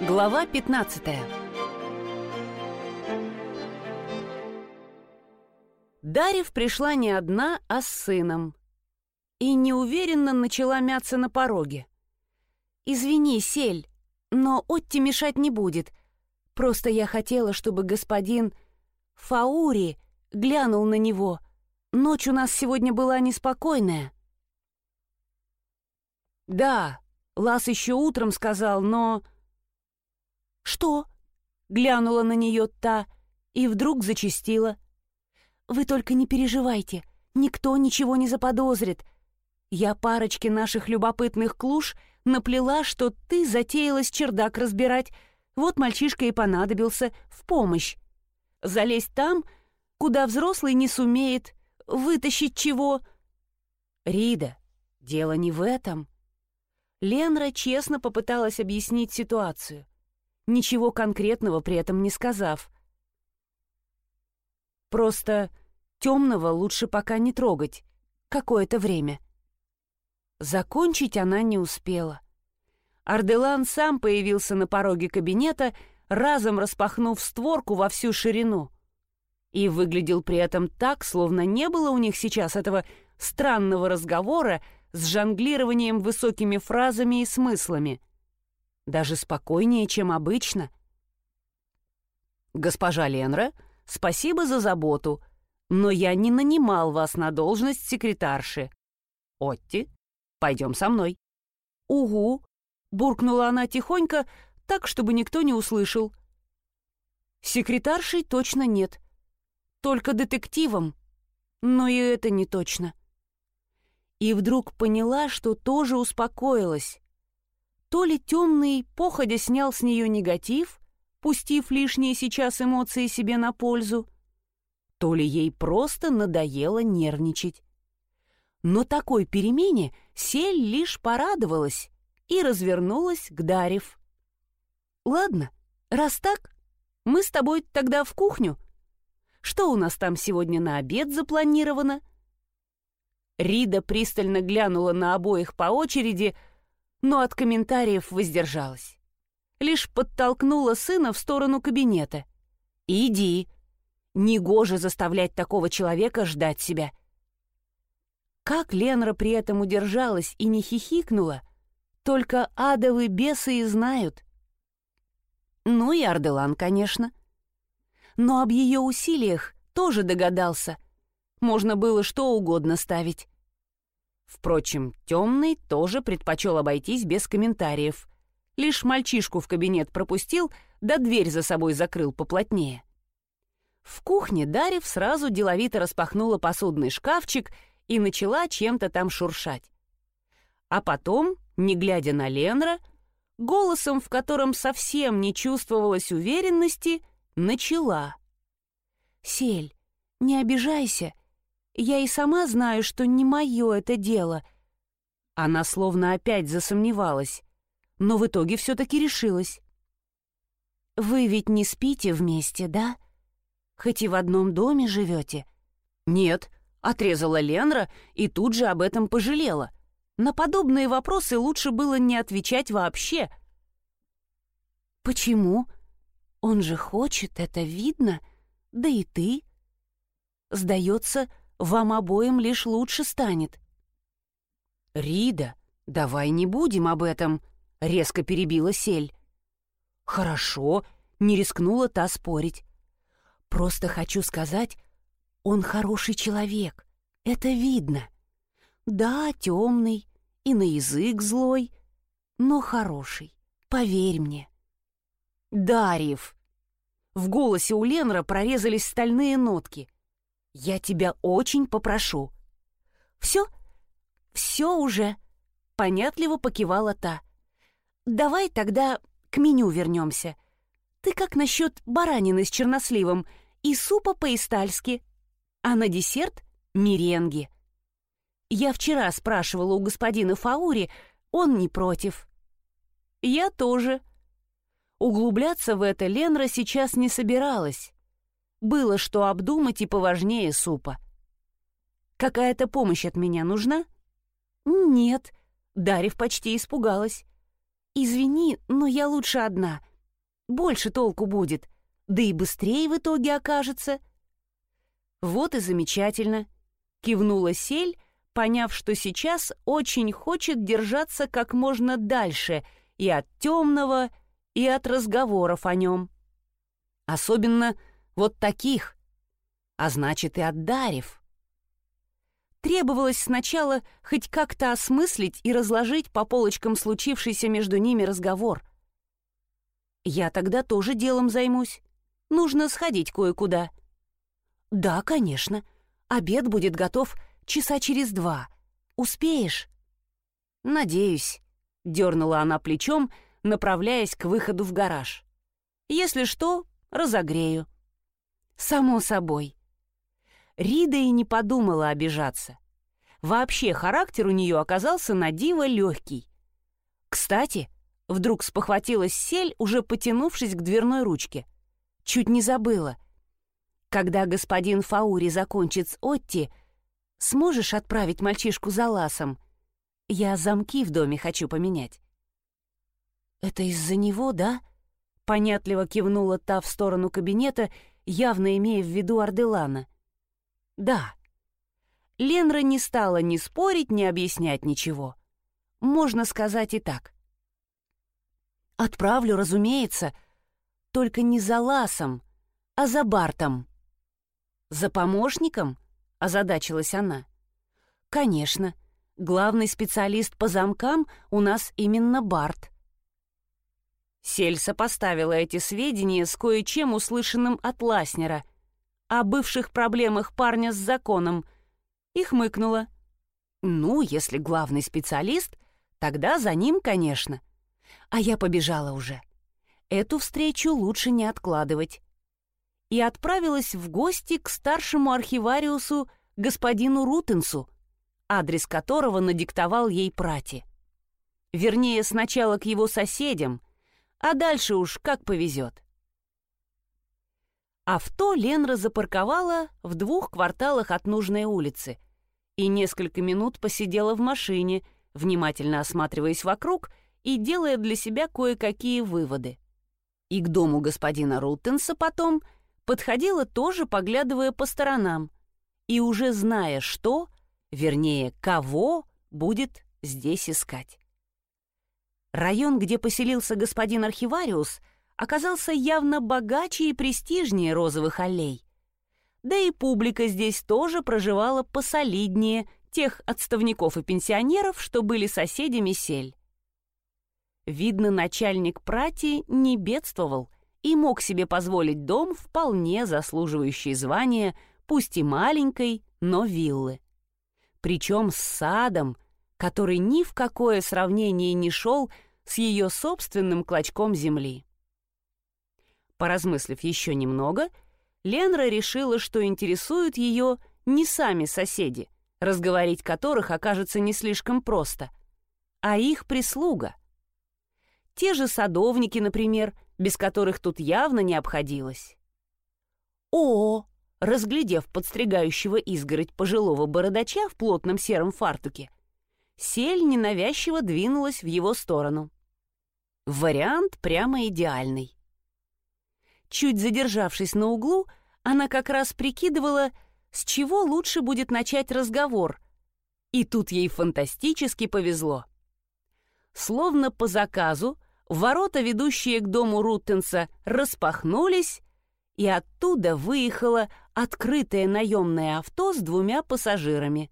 Глава 15 Дарев пришла не одна, а с сыном. И неуверенно начала мяться на пороге. «Извини, Сель, но Отти мешать не будет. Просто я хотела, чтобы господин Фаури глянул на него. Ночь у нас сегодня была неспокойная». «Да, Лас еще утром сказал, но...» «Что?» — глянула на нее та и вдруг зачастила. «Вы только не переживайте, никто ничего не заподозрит. Я парочке наших любопытных клуш наплела, что ты затеялась чердак разбирать, вот мальчишка и понадобился в помощь. Залезть там, куда взрослый не сумеет, вытащить чего...» «Рида, дело не в этом». Ленра честно попыталась объяснить ситуацию ничего конкретного при этом не сказав. Просто темного лучше пока не трогать, какое-то время. Закончить она не успела. Арделан сам появился на пороге кабинета, разом распахнув створку во всю ширину. И выглядел при этом так, словно не было у них сейчас этого странного разговора с жонглированием высокими фразами и смыслами — даже спокойнее, чем обычно. «Госпожа Ленра, спасибо за заботу, но я не нанимал вас на должность секретарши. Отти, пойдем со мной». «Угу», — буркнула она тихонько, так, чтобы никто не услышал. «Секретаршей точно нет. Только детективом. Но и это не точно». И вдруг поняла, что тоже успокоилась. То ли темный походя снял с нее негатив, пустив лишние сейчас эмоции себе на пользу, то ли ей просто надоело нервничать. Но такой перемене Сель лишь порадовалась и развернулась к Дарев. «Ладно, раз так, мы с тобой тогда в кухню. Что у нас там сегодня на обед запланировано?» Рида пристально глянула на обоих по очереди, но от комментариев воздержалась. Лишь подтолкнула сына в сторону кабинета. «Иди. Негоже заставлять такого человека ждать себя». Как Ленра при этом удержалась и не хихикнула, только адовы бесы и знают. Ну и Арделан, конечно. Но об ее усилиях тоже догадался. Можно было что угодно ставить. Впрочем, темный тоже предпочел обойтись без комментариев. Лишь мальчишку в кабинет пропустил, да дверь за собой закрыл поплотнее. В кухне Дарев сразу деловито распахнула посудный шкафчик и начала чем-то там шуршать. А потом, не глядя на Ленра, голосом, в котором совсем не чувствовалось уверенности, начала. «Сель, не обижайся, я и сама знаю, что не мое это дело». Она словно опять засомневалась, но в итоге все-таки решилась. «Вы ведь не спите вместе, да? Хоть и в одном доме живете?» «Нет», — отрезала Ленра и тут же об этом пожалела. На подобные вопросы лучше было не отвечать вообще. «Почему? Он же хочет, это видно. Да и ты. Сдается, вам обоим лишь лучше станет». «Рида, давай не будем об этом», — резко перебила Сель. «Хорошо», — не рискнула та спорить. «Просто хочу сказать, он хороший человек, это видно. Да, темный и на язык злой, но хороший, поверь мне». «Дарьев!» В голосе у Ленра прорезались стальные нотки — я тебя очень попрошу». «Все? Все уже?» — понятливо покивала та. «Давай тогда к меню вернемся. Ты как насчет баранины с черносливом и супа по-истальски, а на десерт — меренги?» Я вчера спрашивала у господина Фаури, он не против. Я тоже. Углубляться в это Ленра сейчас не собиралась. Было что обдумать и поважнее супа. «Какая-то помощь от меня нужна?» «Нет», — Дарев почти испугалась. «Извини, но я лучше одна. Больше толку будет, да и быстрее в итоге окажется. Вот и замечательно. Кивнула Сель, поняв, что сейчас очень хочет держаться как можно дальше и от темного, и от разговоров о нем. Особенно вот таких, а значит и от Дарев. Требовалось сначала хоть как-то осмыслить и разложить по полочкам случившийся между ними разговор. Я тогда тоже делом займусь. Нужно сходить кое-куда. Да, конечно. Обед будет готов часа через два. Успеешь? Надеюсь, дернула она плечом, направляясь к выходу в гараж. Если что, разогрею. Само собой. Рида и не подумала обижаться. Вообще характер у нее оказался на диво легкий. Кстати, вдруг спохватилась сель, уже потянувшись к дверной ручке. Чуть не забыла. Когда господин Фаури закончит с Отти, сможешь отправить мальчишку за ласом? Я замки в доме хочу поменять. «Это из-за него, да?» Понятливо кивнула та в сторону кабинета, явно имея в виду Арделана. Да. Ленра не стала ни спорить, ни объяснять ничего. Можно сказать и так. Отправлю, разумеется, только не за Ласом, а за Бартом. За помощником? Озадачилась она. Конечно, главный специалист по замкам у нас именно Барт. Сельса поставила эти сведения с кое-чем услышанным от Ласнера — о бывших проблемах парня с законом и хмыкнула. «Ну, если главный специалист, тогда за ним, конечно. А я побежала уже. Эту встречу лучше не откладывать». И отправилась в гости к старшему архивариусу господину Рутенсу, адрес которого надиктовал ей прати. Вернее, сначала к его соседям, а дальше уж как повезет. Авто Ленра запарковала в двух кварталах от нужной улицы и несколько минут посидела в машине, внимательно осматриваясь вокруг и делая для себя кое-какие выводы. И к дому господина Руттенса потом подходила тоже, поглядывая по сторонам, и уже зная, что, вернее, кого будет здесь искать. Район, где поселился господин архивариус, оказался явно богаче и престижнее розовых аллей. Да и публика здесь тоже проживала посолиднее тех отставников и пенсионеров, что были соседями сель. Видно, начальник прати не бедствовал и мог себе позволить дом, вполне заслуживающий звания, пусть и маленькой, но виллы. Причем с садом, который ни в какое сравнение не шел с ее собственным клочком земли. Поразмыслив еще немного, Ленра решила, что интересуют ее не сами соседи, разговорить которых окажется не слишком просто, а их прислуга. Те же садовники, например, без которых тут явно не обходилось. О, разглядев подстригающего изгородь пожилого бородача в плотном сером фартуке, сель ненавязчиво двинулась в его сторону. Вариант прямо идеальный. Чуть задержавшись на углу, она как раз прикидывала, с чего лучше будет начать разговор. И тут ей фантастически повезло. Словно по заказу, ворота, ведущие к дому Руттенса, распахнулись, и оттуда выехало открытое наемное авто с двумя пассажирами.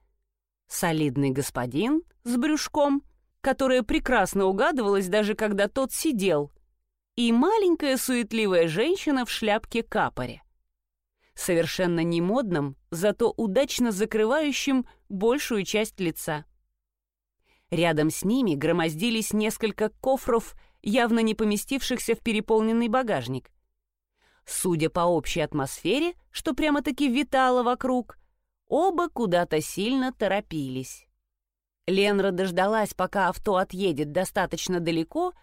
Солидный господин с брюшком, которое прекрасно угадывалось даже когда тот сидел, и маленькая суетливая женщина в шляпке капоре. Совершенно не модном, зато удачно закрывающим большую часть лица. Рядом с ними громоздились несколько кофров, явно не поместившихся в переполненный багажник. Судя по общей атмосфере, что прямо-таки витало вокруг, оба куда-то сильно торопились. Ленра дождалась, пока авто отъедет достаточно далеко —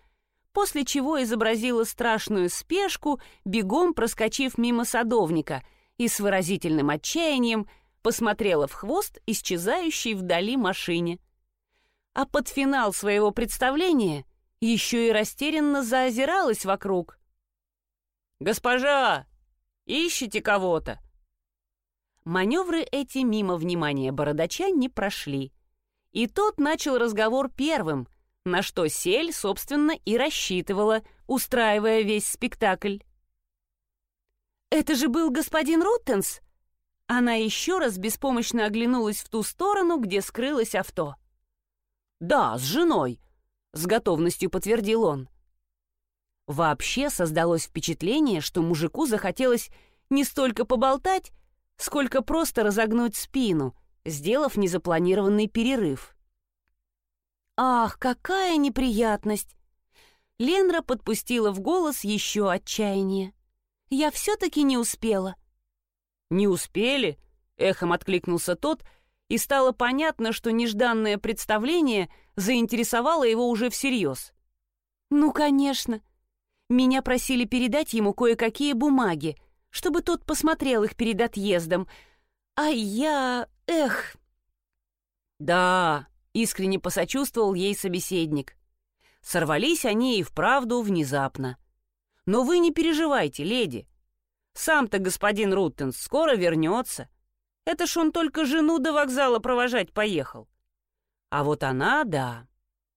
после чего изобразила страшную спешку, бегом проскочив мимо садовника и с выразительным отчаянием посмотрела в хвост исчезающей вдали машине. А под финал своего представления еще и растерянно заозиралась вокруг. «Госпожа, ищите кого-то?» Маневры эти мимо внимания бородача не прошли. И тот начал разговор первым, на что Сель, собственно, и рассчитывала, устраивая весь спектакль. «Это же был господин Руттенс!» Она еще раз беспомощно оглянулась в ту сторону, где скрылось авто. «Да, с женой», — с готовностью подтвердил он. Вообще создалось впечатление, что мужику захотелось не столько поболтать, сколько просто разогнуть спину, сделав незапланированный перерыв. «Ах, какая неприятность!» Ленра подпустила в голос еще отчаяние. «Я все-таки не успела». «Не успели?» — эхом откликнулся тот, и стало понятно, что нежданное представление заинтересовало его уже всерьез. «Ну, конечно. Меня просили передать ему кое-какие бумаги, чтобы тот посмотрел их перед отъездом. А я... эх...» «Да», — искренне посочувствовал ей собеседник. Сорвались они и вправду внезапно. «Но вы не переживайте, леди. Сам-то господин Руттенс скоро вернется. Это ж он только жену до вокзала провожать поехал. А вот она, да,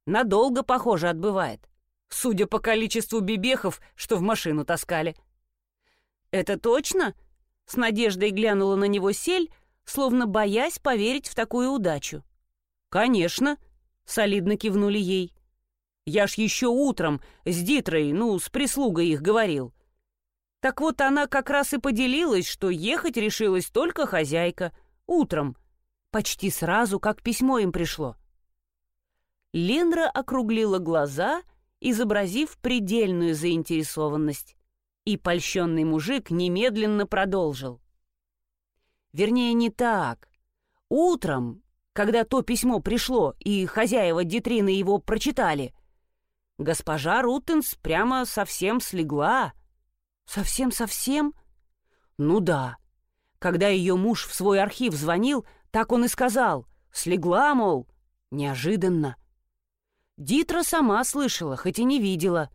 надолго, похоже, отбывает, судя по количеству бибехов, что в машину таскали. «Это точно?» — с надеждой глянула на него сель, словно боясь поверить в такую удачу. «Конечно», — солидно кивнули ей. «Я ж еще утром с Дитрой, ну, с прислугой их говорил. Так вот она как раз и поделилась, что ехать решилась только хозяйка, утром, почти сразу, как письмо им пришло. Ленра округлила глаза, изобразив предельную заинтересованность, и польщенный мужик немедленно продолжил. Вернее, не так. Утром, когда то письмо пришло, и хозяева Дитрины его прочитали, госпожа Рутенс прямо совсем слегла, «Совсем-совсем?» «Ну да. Когда ее муж в свой архив звонил, так он и сказал. Слегла, мол, неожиданно». Дитра сама слышала, хоть и не видела.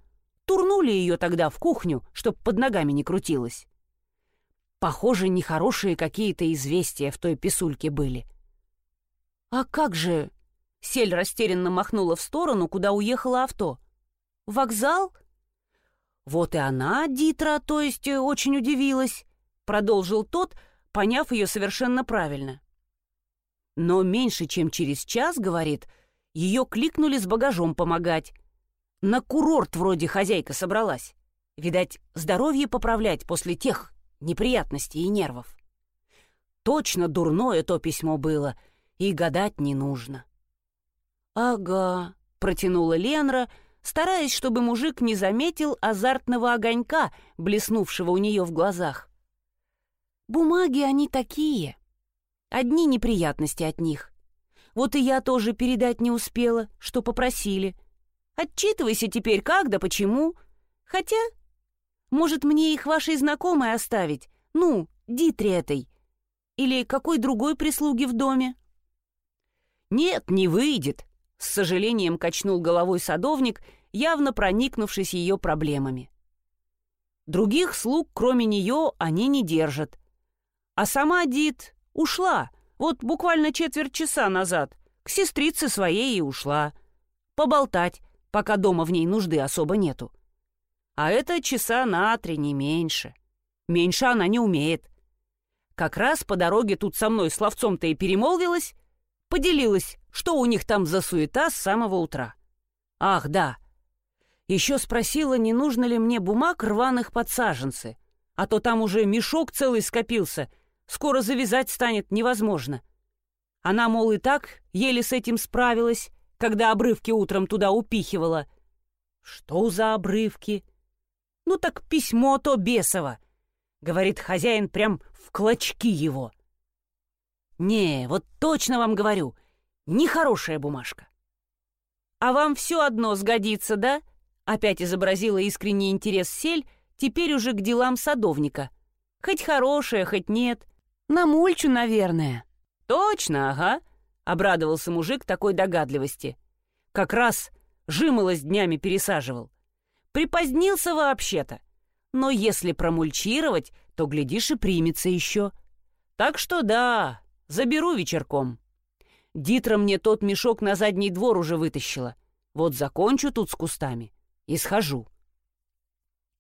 Турнули ее тогда в кухню, чтоб под ногами не крутилась. Похоже, нехорошие какие-то известия в той писульке были. «А как же...» Сель растерянно махнула в сторону, куда уехало авто. «Вокзал? «Вот и она, Дитра, то есть, э, очень удивилась», — продолжил тот, поняв ее совершенно правильно. Но меньше чем через час, говорит, ее кликнули с багажом помогать. На курорт вроде хозяйка собралась. Видать, здоровье поправлять после тех неприятностей и нервов. Точно дурное то письмо было, и гадать не нужно. «Ага», — протянула Ленра, — стараясь, чтобы мужик не заметил азартного огонька, блеснувшего у нее в глазах. Бумаги они такие. Одни неприятности от них. Вот и я тоже передать не успела, что попросили. Отчитывайся теперь как да почему. Хотя, может, мне их вашей знакомой оставить? Ну, Дитри этой. Или какой другой прислуги в доме? Нет, не выйдет, с сожалением качнул головой садовник, явно проникнувшись ее проблемами. Других слуг, кроме нее, они не держат. А сама Дит ушла, вот буквально четверть часа назад, к сестрице своей и ушла. Поболтать, пока дома в ней нужды особо нету. А это часа на три, не меньше. Меньше она не умеет. Как раз по дороге тут со мной словцом-то и перемолвилась, поделилась, что у них там за суета с самого утра. Ах, да. Еще спросила, не нужно ли мне бумаг рваных подсаженцы, а то там уже мешок целый скопился, скоро завязать станет невозможно. Она, мол, и так еле с этим справилась, когда обрывки утром туда упихивала. Что за обрывки? Ну так письмо то бесово. Говорит хозяин прям в клочки его. Не, вот точно вам говорю, Нехорошая бумажка. «А вам все одно сгодится, да?» Опять изобразила искренний интерес Сель, теперь уже к делам садовника. «Хоть хорошая, хоть нет. На мульчу, наверное». «Точно, ага», — обрадовался мужик такой догадливости. «Как раз жимолость днями пересаживал. Припозднился вообще-то. Но если промульчировать, то, глядишь, и примется еще. Так что да, заберу вечерком. Дитра мне тот мешок на задний двор уже вытащила. Вот закончу тут с кустами и схожу.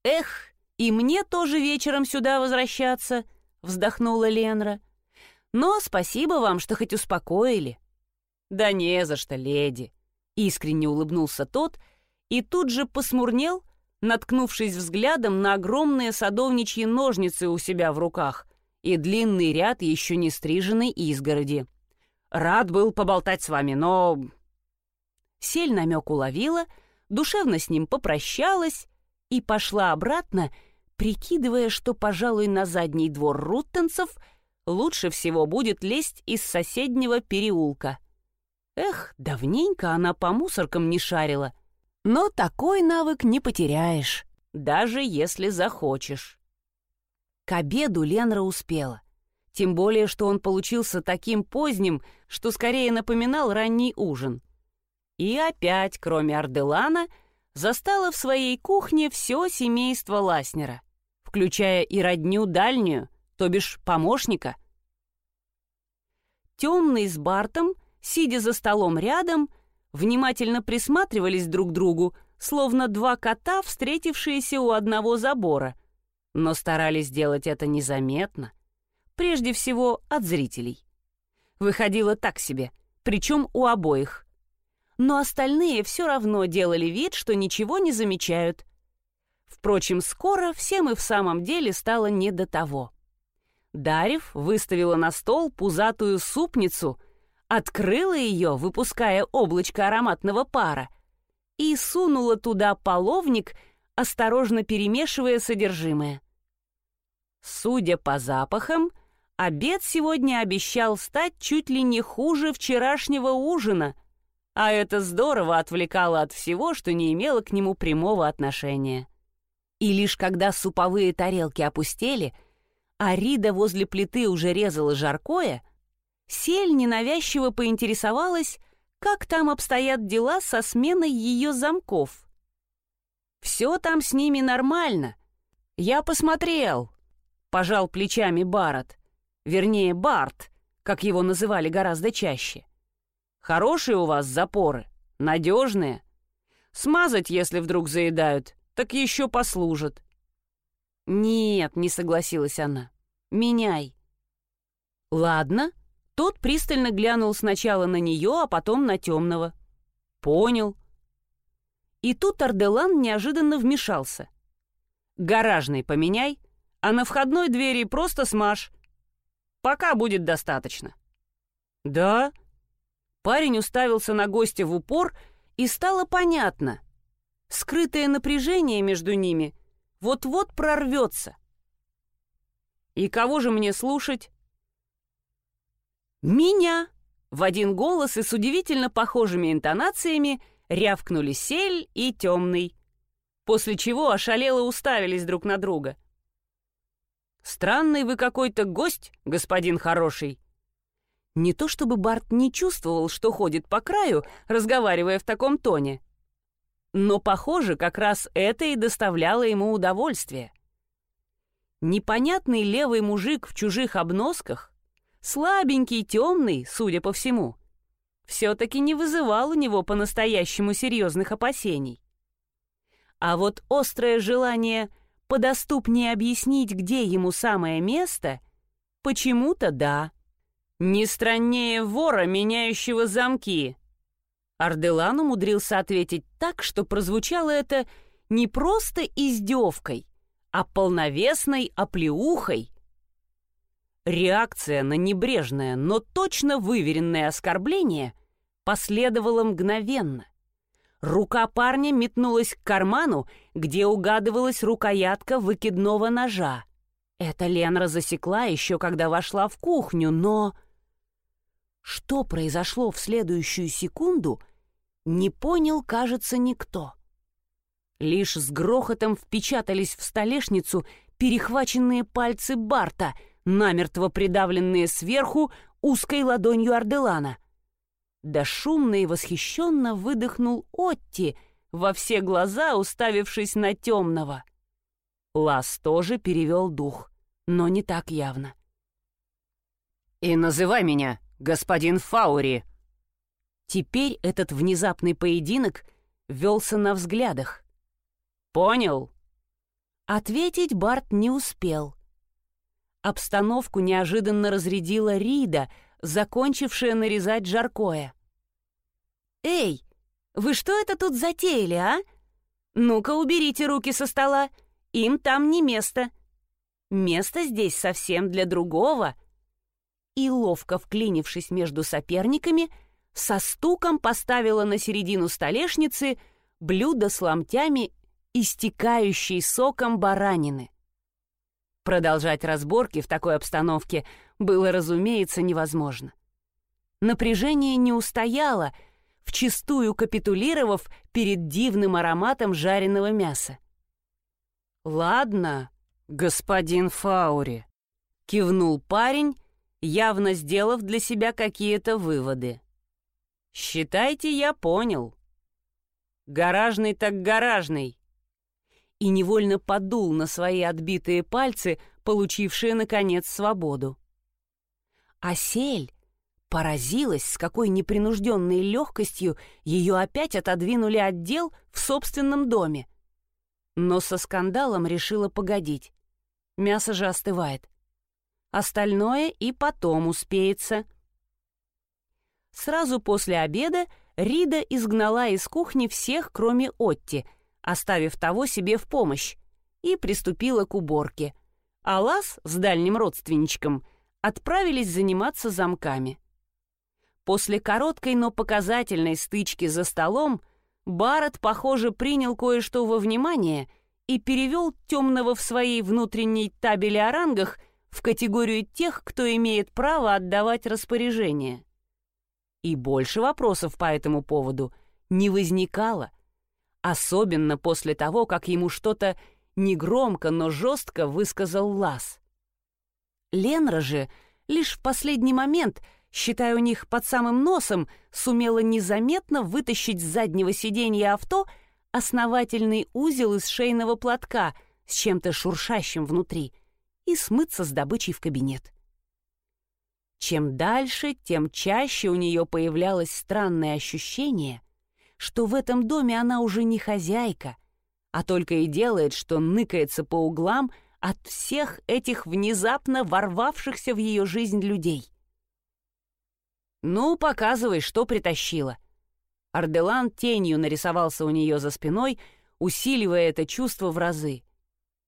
Эх, и мне тоже вечером сюда возвращаться, вздохнула Ленра. Но спасибо вам, что хоть успокоили. Да не за что, леди, искренне улыбнулся тот и тут же посмурнел, наткнувшись взглядом на огромные садовничьи ножницы у себя в руках и длинный ряд еще не стриженной изгороди. Рад был поболтать с вами, но...» Сель намек уловила, душевно с ним попрощалась и пошла обратно, прикидывая, что, пожалуй, на задний двор руттенцев лучше всего будет лезть из соседнего переулка. Эх, давненько она по мусоркам не шарила. Но такой навык не потеряешь, даже если захочешь. К обеду Ленра успела. Тем более, что он получился таким поздним, что скорее напоминал ранний ужин. И опять, кроме Арделана, застала в своей кухне все семейство Ласнера, включая и родню дальнюю, то бишь помощника. Темный с Бартом, сидя за столом рядом, внимательно присматривались друг к другу, словно два кота, встретившиеся у одного забора, но старались сделать это незаметно — Прежде всего, от зрителей. Выходило так себе, причем у обоих. Но остальные все равно делали вид, что ничего не замечают. Впрочем, скоро всем и в самом деле стало не до того. Дарев выставила на стол пузатую супницу, открыла ее, выпуская облачко ароматного пара, и сунула туда половник, осторожно перемешивая содержимое. Судя по запахам, Обед сегодня обещал стать чуть ли не хуже вчерашнего ужина, а это здорово отвлекало от всего, что не имело к нему прямого отношения. И лишь когда суповые тарелки опустели, а Рида возле плиты уже резала жаркое, Сель ненавязчиво поинтересовалась, как там обстоят дела со сменой ее замков. «Все там с ними нормально. Я посмотрел», — пожал плечами Барретт. Вернее, Барт, как его называли гораздо чаще. Хорошие у вас запоры, надежные. Смазать, если вдруг заедают, так еще послужат. Нет, не согласилась она. Меняй. Ладно. Тот пристально глянул сначала на нее, а потом на темного. Понял. И тут Арделан неожиданно вмешался. Гаражный поменяй, а на входной двери просто смажь. Пока будет достаточно». «Да?» Парень уставился на гостя в упор, и стало понятно. Скрытое напряжение между ними вот-вот прорвется. «И кого же мне слушать?» «Меня!» В один голос и с удивительно похожими интонациями рявкнули Сель и Темный, после чего ошалело уставились друг на друга. Странный вы какой-то гость, господин хороший». Не то чтобы Барт не чувствовал, что ходит по краю, разговаривая в таком тоне. Но, похоже, как раз это и доставляло ему удовольствие. Непонятный левый мужик в чужих обносках, слабенький, темный, судя по всему, все-таки не вызывал у него по-настоящему серьезных опасений. А вот острое желание — подоступнее объяснить, где ему самое место, почему-то да. Не страннее вора, меняющего замки. Арделан умудрился ответить так, что прозвучало это не просто издевкой, а полновесной оплеухой. Реакция на небрежное, но точно выверенное оскорбление последовала мгновенно. Рука парня метнулась к карману, где угадывалась рукоятка выкидного ножа. Это Ленра засекла еще когда вошла в кухню, но... Что произошло в следующую секунду, не понял, кажется, никто. Лишь с грохотом впечатались в столешницу перехваченные пальцы Барта, намертво придавленные сверху узкой ладонью Арделана. Да шумно и восхищенно выдохнул Отти, во все глаза уставившись на темного. Лас тоже перевел дух, но не так явно. «И называй меня господин Фаури!» Теперь этот внезапный поединок велся на взглядах. «Понял?» Ответить Барт не успел. Обстановку неожиданно разрядила Рида, закончившая нарезать жаркое. «Эй, вы что это тут затеяли, а? Ну-ка, уберите руки со стола, им там не место. Место здесь совсем для другого». И, ловко вклинившись между соперниками, со стуком поставила на середину столешницы блюдо с ломтями, истекающей соком баранины. Продолжать разборки в такой обстановке было, разумеется, невозможно. Напряжение не устояло, вчистую капитулировав перед дивным ароматом жареного мяса. «Ладно, господин Фаури», — кивнул парень, явно сделав для себя какие-то выводы. «Считайте, я понял. Гаражный так гаражный и невольно подул на свои отбитые пальцы, получившие, наконец, свободу. Асель поразилась, с какой непринужденной легкостью ее опять отодвинули отдел в собственном доме. Но со скандалом решила погодить. Мясо же остывает. Остальное и потом успеется. Сразу после обеда Рида изгнала из кухни всех, кроме Отти — оставив того себе в помощь, и приступила к уборке. А Лас с дальним родственничком отправились заниматься замками. После короткой, но показательной стычки за столом Барретт, похоже, принял кое-что во внимание и перевел темного в своей внутренней табели о рангах в категорию тех, кто имеет право отдавать распоряжение. И больше вопросов по этому поводу не возникало — Особенно после того, как ему что-то негромко, но жестко высказал Лас. Ленра же лишь в последний момент, считая у них под самым носом, сумела незаметно вытащить с заднего сиденья авто основательный узел из шейного платка с чем-то шуршащим внутри и смыться с добычей в кабинет. Чем дальше, тем чаще у нее появлялось странное ощущение, что в этом доме она уже не хозяйка, а только и делает, что ныкается по углам от всех этих внезапно ворвавшихся в ее жизнь людей. «Ну, показывай, что притащила». Арделан тенью нарисовался у нее за спиной, усиливая это чувство в разы.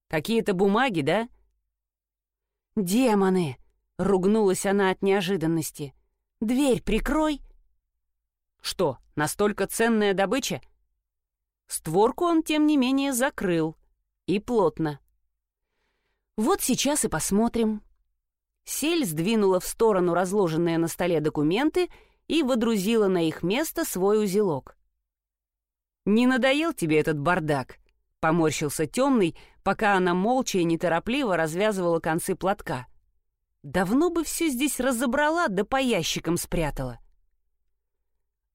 «Какие-то бумаги, да?» «Демоны!» — ругнулась она от неожиданности. «Дверь прикрой!» Что, настолько ценная добыча? Створку он, тем не менее, закрыл. И плотно. Вот сейчас и посмотрим. Сель сдвинула в сторону разложенные на столе документы и водрузила на их место свой узелок. «Не надоел тебе этот бардак?» — поморщился темный, пока она молча и неторопливо развязывала концы платка. «Давно бы все здесь разобрала, да по ящикам спрятала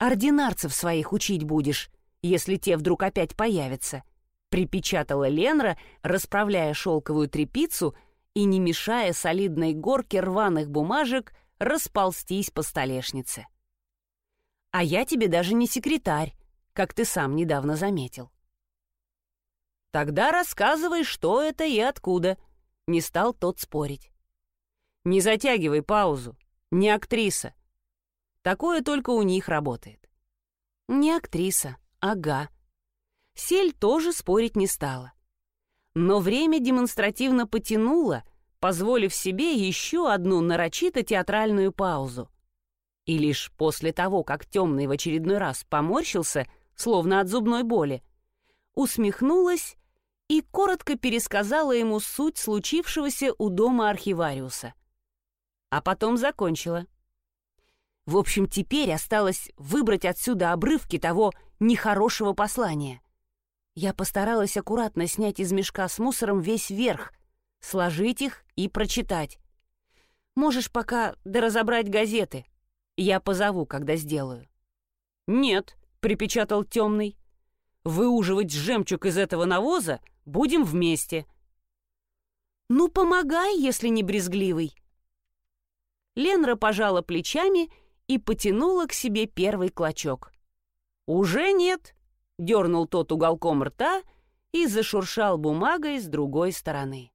ординарцев своих учить будешь, если те вдруг опять появятся», — припечатала Ленра, расправляя шелковую тряпицу и не мешая солидной горке рваных бумажек расползтись по столешнице. «А я тебе даже не секретарь, как ты сам недавно заметил». «Тогда рассказывай, что это и откуда», — не стал тот спорить. «Не затягивай паузу, не актриса. Такое только у них работает. Не актриса, ага. Сель тоже спорить не стала. Но время демонстративно потянуло, позволив себе еще одну нарочито театральную паузу. И лишь после того, как темный в очередной раз поморщился, словно от зубной боли, усмехнулась и коротко пересказала ему суть случившегося у дома архивариуса. А потом закончила. В общем, теперь осталось выбрать отсюда обрывки того нехорошего послания. Я постаралась аккуратно снять из мешка с мусором весь верх, сложить их и прочитать. Можешь пока доразобрать газеты. Я позову, когда сделаю. «Нет», — припечатал темный. «Выуживать жемчуг из этого навоза будем вместе. «Ну, помогай, если не брезгливый». Ленра пожала плечами и потянула к себе первый клочок. «Уже нет», — дернул тот уголком рта и зашуршал бумагой с другой стороны.